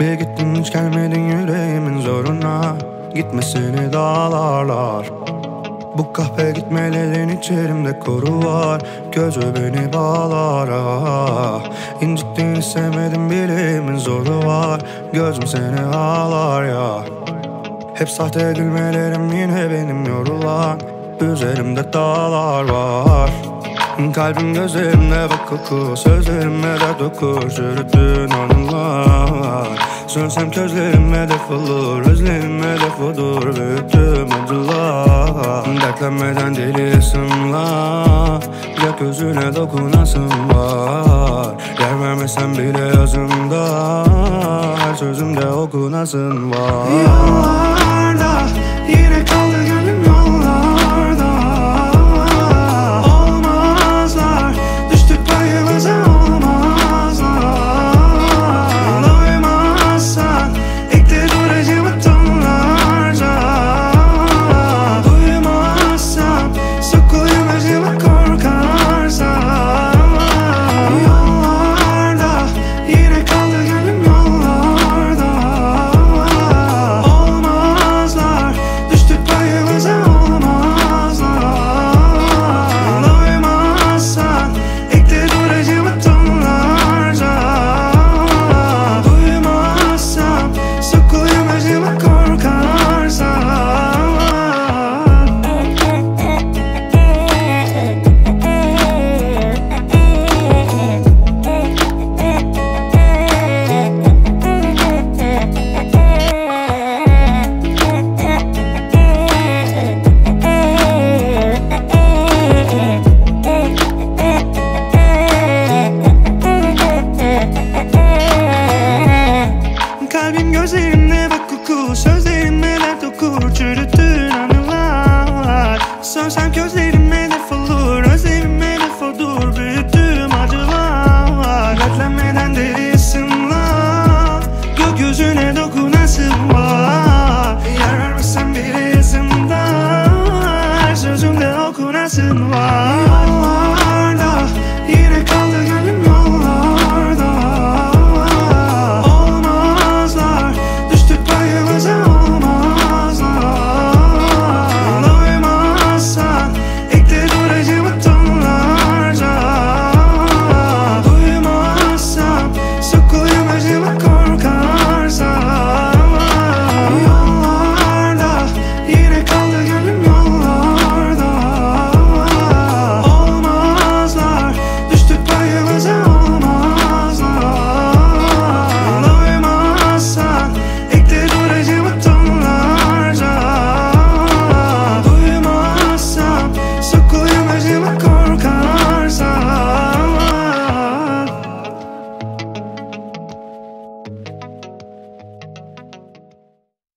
Bir gittin hiç gelmedin yüreğimin zoruna. Gitmesini dağlarlar Bu kahpe gitmelerin içerimde koru var. Gözü beni bağlar ah. İncittiğini sevmedim bileğimin zoru var. Gözüm seni ağlar ya. Hep sahte gülmelerim yine benim yorulan. Üzerimde dağlar var Kalbim gözlerimde bak koku Sözlerime de dokur. Çürüttüğün anılar. Sönsem közlerime defolur Özlerime defodur Büyüttüm acılar. Dertlenmeden delisin la Gökyüzüne dokunasın var Yer vermesen bile yazımda Her sözümde okunasın var. Yollarda Kalbim gözlerimde bak koku Sözlerimle dert okur Çürüttüğün anılar. Sönsem gözlerime defolur Özlerime defolur Büyüttüğüm acılar. Dertlenmeden delisin la Gökyüzüne dokunasın var. Yer vermesen bile yazımda Her sözümde okunasın var